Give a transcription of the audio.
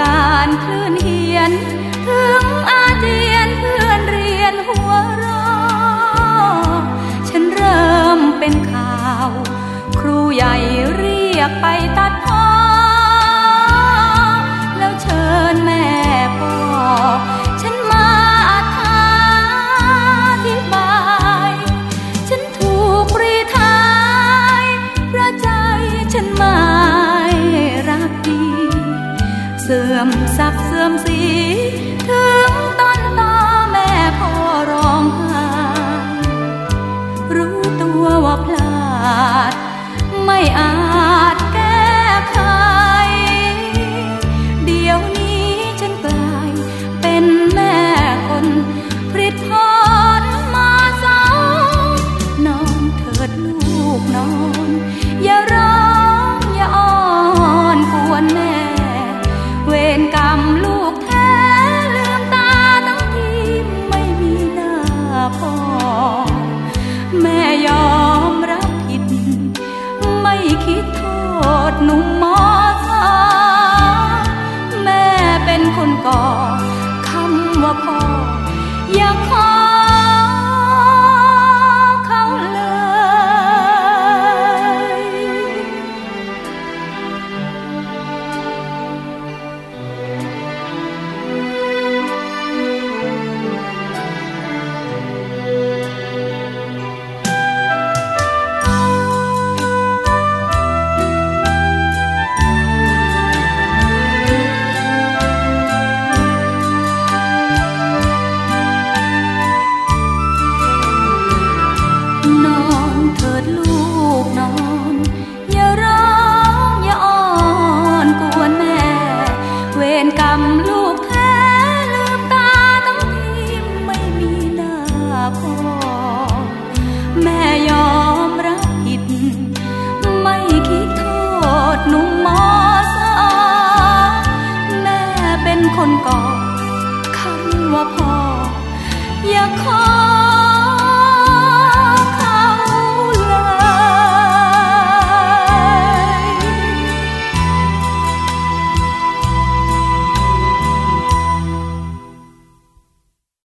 การคลื่นเฮียน ถึงอาเจียนเพื่อนเรียนหัวรอ ฉันเริ่มเป็นข่าว ครูใหญ่เรียกไปต cầm sạp sươm dĩ thương คิดโทษหนุ่มมอสาแม่เป็นคนก่อคำว่าพ่ออย่าขอ คนก่อคำว่าพออย่าขอ